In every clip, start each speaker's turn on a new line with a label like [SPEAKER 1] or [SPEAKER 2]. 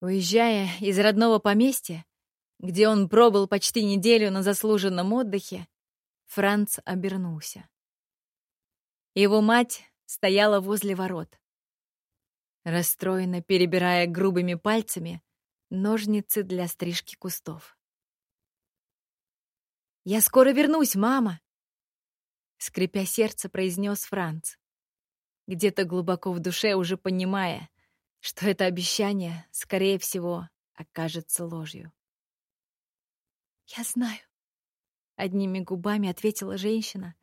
[SPEAKER 1] Уезжая из родного поместья, где он пробыл почти неделю на заслуженном отдыхе, Франц обернулся. Его мать стояла возле ворот. Расстроенно перебирая грубыми пальцами ножницы для стрижки кустов. «Я скоро вернусь, мама!» Скрипя сердце, произнес Франц, где-то глубоко в душе уже понимая, что это обещание, скорее всего, окажется ложью. «Я знаю», — одними губами ответила женщина,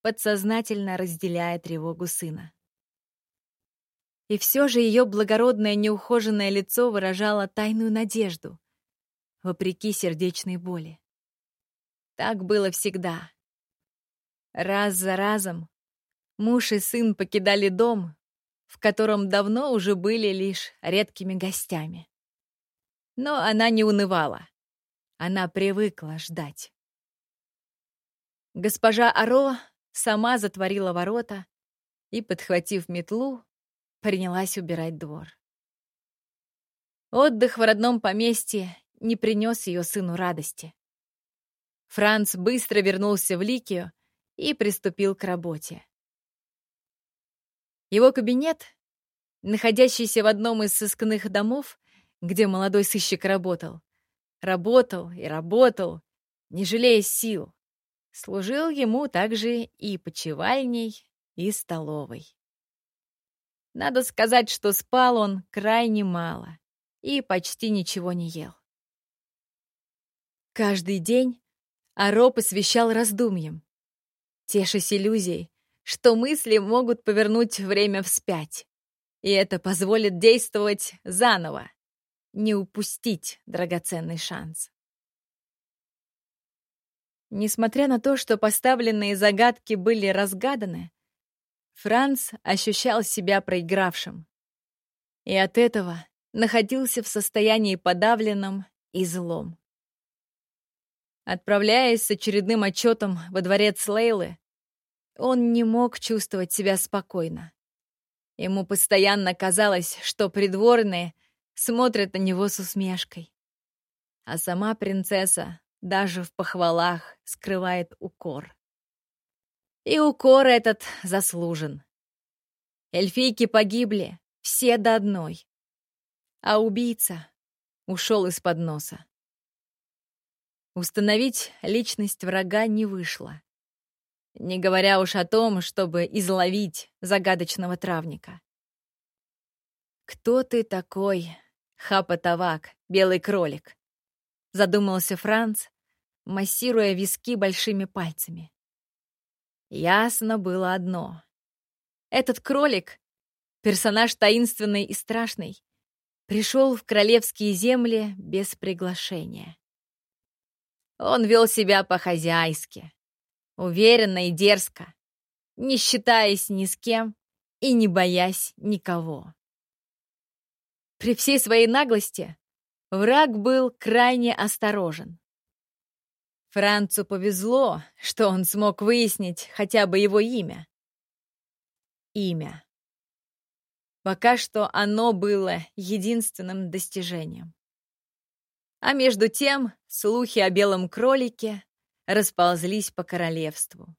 [SPEAKER 1] подсознательно разделяя тревогу сына. И все же ее благородное неухоженное лицо выражало тайную надежду, вопреки сердечной боли. Так было всегда. Раз за разом муж и сын покидали дом, в котором давно уже были лишь редкими гостями. Но она не унывала. Она привыкла ждать. Госпожа Аро сама затворила ворота и, подхватив метлу, принялась убирать двор. Отдых в родном поместье не принес ее сыну радости. Франц быстро вернулся в Ликию и приступил к работе. Его кабинет, находящийся в одном из сыскных домов, где молодой сыщик работал, работал и работал, не жалея сил, служил ему также и почевальней, и столовой. Надо сказать, что спал он крайне мало и почти ничего не ел. Каждый день Аро посвящал раздумьям, тешась иллюзией, что мысли могут повернуть время вспять. И это позволит действовать заново, не упустить драгоценный шанс. Несмотря на то, что поставленные загадки были разгаданы, Франц ощущал себя проигравшим. И от этого находился в состоянии подавленном и злом. Отправляясь с очередным отчетом во дворец Лейлы, он не мог чувствовать себя спокойно. Ему постоянно казалось, что придворные смотрят на него с усмешкой. А сама принцесса даже в похвалах скрывает укор. И укор этот заслужен. Эльфийки погибли, все до одной. А убийца ушел из-под носа. Установить личность врага не вышло. Не говоря уж о том, чтобы изловить загадочного травника. «Кто ты такой, Хапа-Тавак, белый кролик?» Задумался Франц, массируя виски большими пальцами. Ясно было одно. Этот кролик, персонаж таинственный и страшный, пришел в королевские земли без приглашения. Он вел себя по-хозяйски, уверенно и дерзко, не считаясь ни с кем и не боясь никого. При всей своей наглости враг был крайне осторожен. Францу повезло, что он смог выяснить хотя бы его имя. Имя. Пока что оно было единственным достижением. А между тем слухи о белом кролике расползлись по королевству.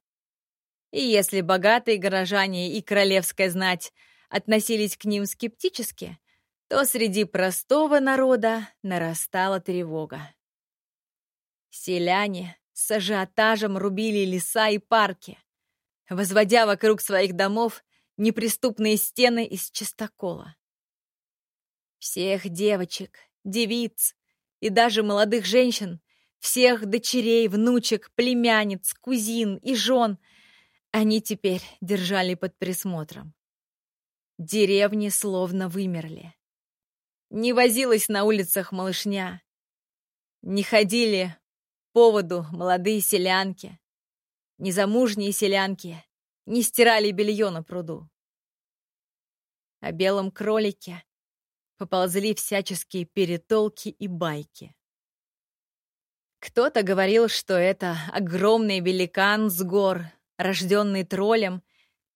[SPEAKER 1] И если богатые горожане и королевская знать относились к ним скептически, то среди простого народа нарастала тревога. Селяне с ажиотажем рубили леса и парки, возводя вокруг своих домов неприступные стены из чистокола. Всех девочек, девиц и даже молодых женщин всех дочерей, внучек, племянниц, кузин и жен они теперь держали под присмотром. Деревни словно вымерли. Не возилась на улицах малышня. Не ходили поводу молодые селянки. Незамужние селянки не стирали белье на пруду. О белом кролике поползли всяческие перетолки и байки. Кто-то говорил, что это огромный великан с гор, рожденный троллем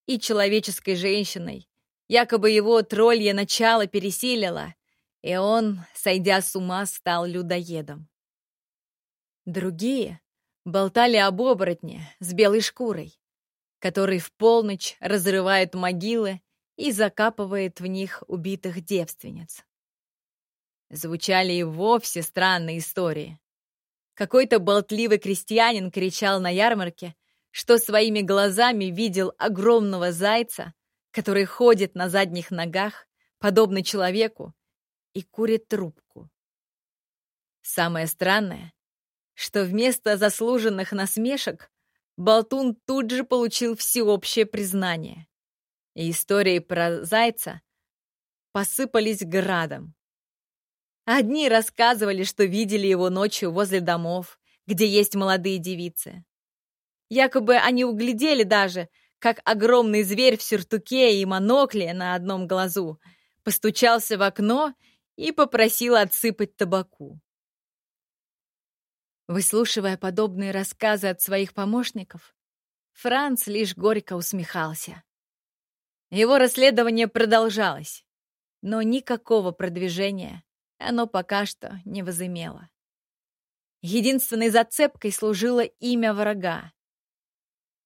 [SPEAKER 1] и человеческой женщиной. Якобы его троллье начало пересилило, и он, сойдя с ума, стал людоедом. Другие болтали об оборотне с белой шкурой, который в полночь разрывает могилы и закапывает в них убитых девственниц. Звучали и вовсе странные истории. Какой-то болтливый крестьянин кричал на ярмарке, что своими глазами видел огромного зайца, который ходит на задних ногах, подобно человеку, и курит трубку. Самое странное, что вместо заслуженных насмешек Болтун тут же получил всеобщее признание. И истории про зайца посыпались градом. Одни рассказывали, что видели его ночью возле домов, где есть молодые девицы. Якобы они углядели даже, как огромный зверь в сюртуке и монокле на одном глазу постучался в окно и попросил отсыпать табаку. Выслушивая подобные рассказы от своих помощников, Франц лишь горько усмехался. Его расследование продолжалось, но никакого продвижения оно пока что не возымело. Единственной зацепкой служило имя врага.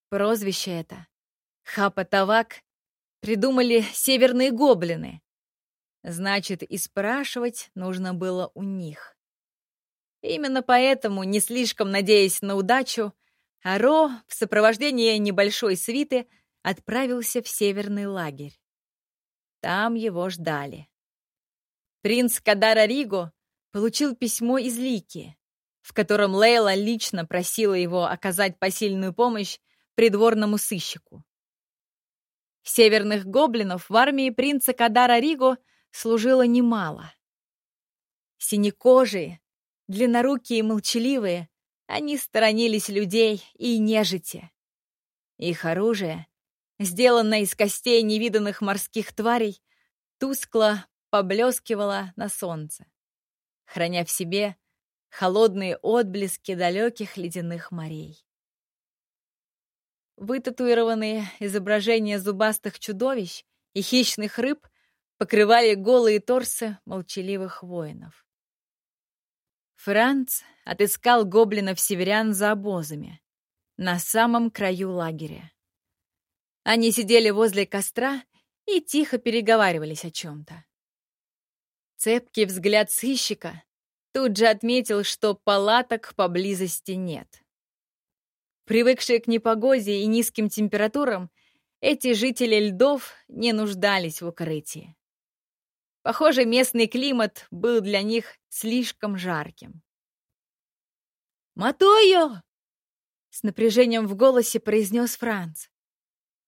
[SPEAKER 1] Прозвище это — Хапа-Тавак — придумали северные гоблины. Значит, и спрашивать нужно было у них. Именно поэтому, не слишком надеясь на удачу, Аро в сопровождении небольшой свиты отправился в северный лагерь. Там его ждали. Принц Кадара Риго получил письмо из Лики, в котором Лейла лично просила его оказать посильную помощь придворному сыщику. Северных гоблинов в армии принца Кадара Риго служило немало. Синекожие, Длиннорукие и молчаливые, они сторонились людей и нежити. Их оружие, сделанное из костей невиданных морских тварей, тускло поблескивало на солнце, храня в себе холодные отблески далеких ледяных морей. Вытатуированные изображения зубастых чудовищ и хищных рыб покрывали голые торсы молчаливых воинов. Франц отыскал гоблинов-северян за обозами, на самом краю лагеря. Они сидели возле костра и тихо переговаривались о чем-то. Цепкий взгляд сыщика тут же отметил, что палаток поблизости нет. Привыкшие к непогоде и низким температурам, эти жители льдов не нуждались в укрытии. Похоже, местный климат был для них слишком жарким. «Матойо!» — с напряжением в голосе произнес Франц,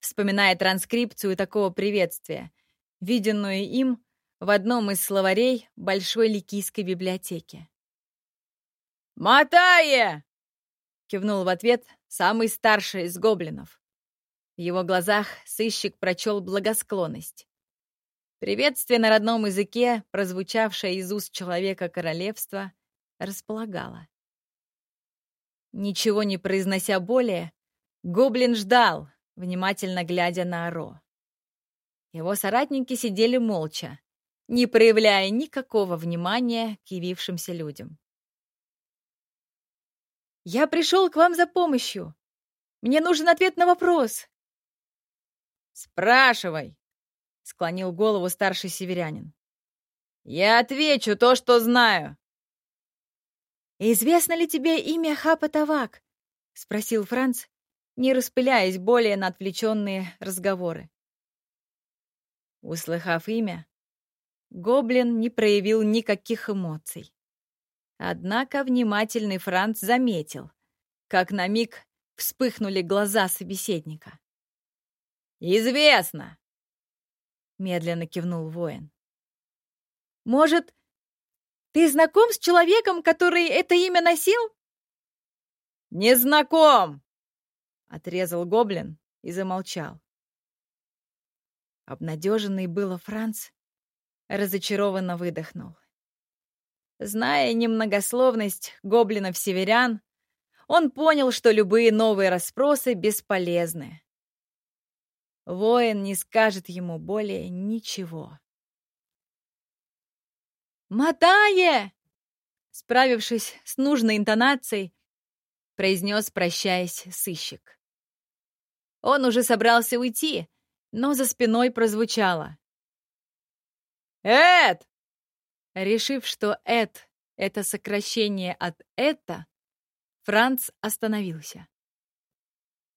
[SPEAKER 1] вспоминая транскрипцию такого приветствия, виденную им в одном из словарей Большой Ликийской библиотеки. «Матае!» — кивнул в ответ самый старший из гоблинов. В его глазах сыщик прочел благосклонность. Приветствие на родном языке, прозвучавшее из уст человека королевства, располагало. Ничего не произнося более, гоблин ждал, внимательно глядя на Аро. Его соратники сидели молча, не проявляя никакого внимания к явившимся людям. «Я пришел к вам за помощью. Мне нужен ответ на вопрос». «Спрашивай», — склонил голову старший северянин. «Я отвечу то, что знаю». «Известно ли тебе имя Хапа Тавак?» — спросил Франц, не распыляясь более на отвлеченные разговоры. Услыхав имя, гоблин не проявил никаких эмоций. Однако внимательный Франц заметил, как на миг вспыхнули глаза собеседника. «Известно!» — медленно кивнул воин. «Может, ты знаком с человеком, который это имя носил?» «Не знаком!» — отрезал гоблин и замолчал. Обнадеженный было Франц, разочарованно выдохнул. Зная немногословность гоблинов-северян, он понял, что любые новые расспросы бесполезны. Воин не скажет ему более ничего. «Мотае!» Справившись с нужной интонацией, произнес, прощаясь, сыщик. Он уже собрался уйти, но за спиной прозвучало. «Эд!» Решив, что «эд» — это сокращение от «это», Франц остановился.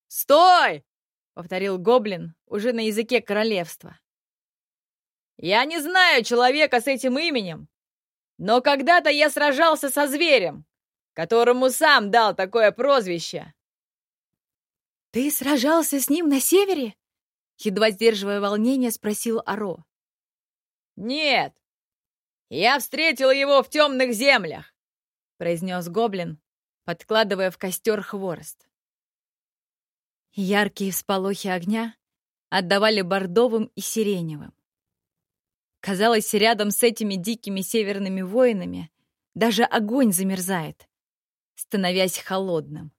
[SPEAKER 1] «Стой!» — повторил гоблин уже на языке королевства. «Я не знаю человека с этим именем, но когда-то я сражался со зверем, которому сам дал такое прозвище». «Ты сражался с ним на севере?» Едва сдерживая волнение, спросил Аро. «Нет, я встретил его в темных землях», произнес гоблин, подкладывая в костер хворост. Яркие всполохи огня отдавали бордовым и сиреневым. Казалось, рядом с этими дикими северными воинами даже огонь замерзает, становясь холодным.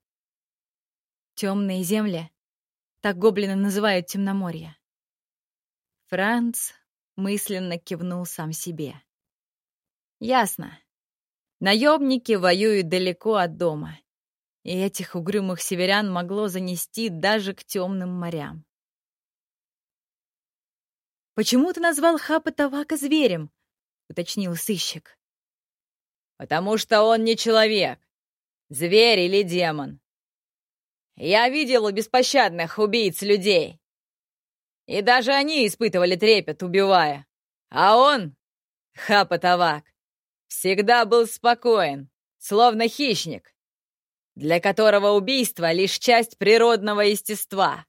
[SPEAKER 1] Темные земли — так гоблины называют темноморье. Франц мысленно кивнул сам себе. Ясно. Наемники воюют далеко от дома, и этих угрюмых северян могло занести даже к темным морям. «Почему ты назвал Хапа Тавака зверем?» — уточнил сыщик. «Потому что он не человек, зверь или демон. Я видел беспощадных убийц людей. И даже они испытывали трепет, убивая. А он, Хапа Тавак, всегда был спокоен, словно хищник, для которого убийство — лишь часть природного естества.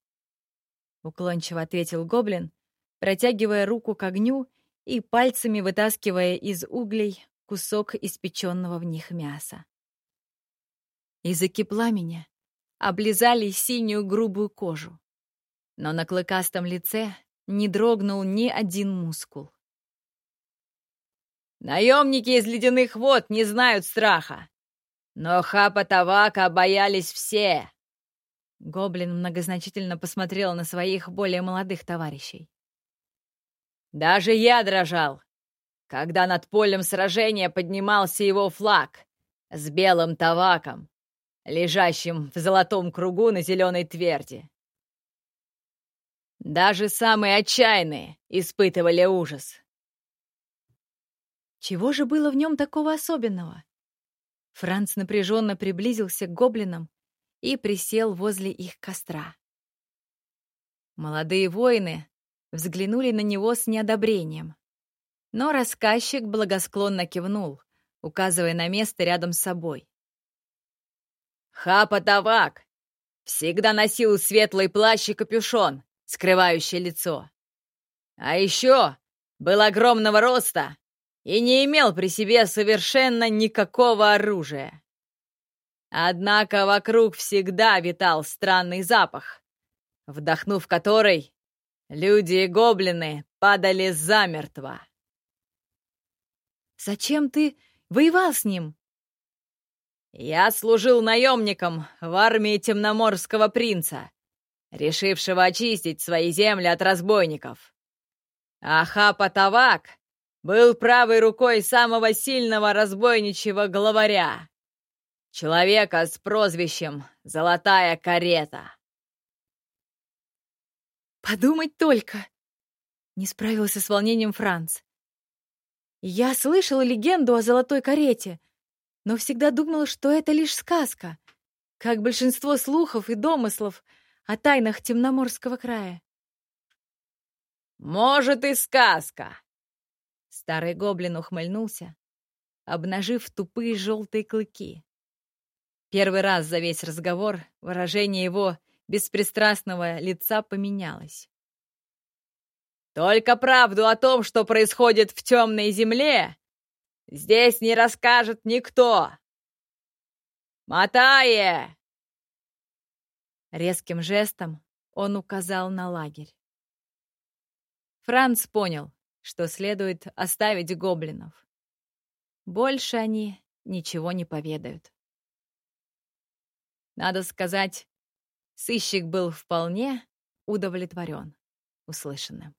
[SPEAKER 1] Уклончиво ответил гоблин, протягивая руку к огню и пальцами вытаскивая из углей кусок испеченного в них мяса. Языки пламени облизали синюю грубую кожу, но на клыкастом лице не дрогнул ни один мускул. Наемники из ледяных вод не знают страха. Но Хапа Тавака боялись все. Гоблин многозначительно посмотрел на своих более молодых товарищей. Даже я дрожал, когда над полем сражения поднимался его флаг с белым таваком, лежащим в золотом кругу на зеленой тверди. Даже самые отчаянные испытывали ужас. Чего же было в нем такого особенного? Франц напряженно приблизился к гоблинам и присел возле их костра. Молодые воины взглянули на него с неодобрением. Но рассказчик благосклонно кивнул, указывая на место рядом с собой. «Хапа Тавак всегда носил светлый плащ и капюшон, скрывающий лицо. А еще был огромного роста и не имел при себе совершенно никакого оружия. Однако вокруг всегда витал странный запах, вдохнув который, люди и гоблины падали замертво. «Зачем ты воевал с ним?» «Я служил наемником в армии темноморского принца, решившего очистить свои земли от разбойников. Ахапа Тавак был правой рукой самого сильного разбойничьего главаря, человека с прозвищем «Золотая карета». «Подумать только!» — не справился с волнением Франц. «Я слышала легенду о золотой карете, но всегда думала, что это лишь сказка, как большинство слухов и домыслов о тайнах Темноморского края». «Может, и сказка!» Старый гоблин ухмыльнулся, обнажив тупые желтые клыки. Первый раз за весь разговор выражение его беспристрастного лица поменялось. «Только правду о том, что происходит в темной земле, здесь не расскажет никто! Матае!» Резким жестом он указал на лагерь. Франц понял, что следует оставить гоблинов. Больше они ничего не поведают. Надо сказать, сыщик был вполне удовлетворен услышанным.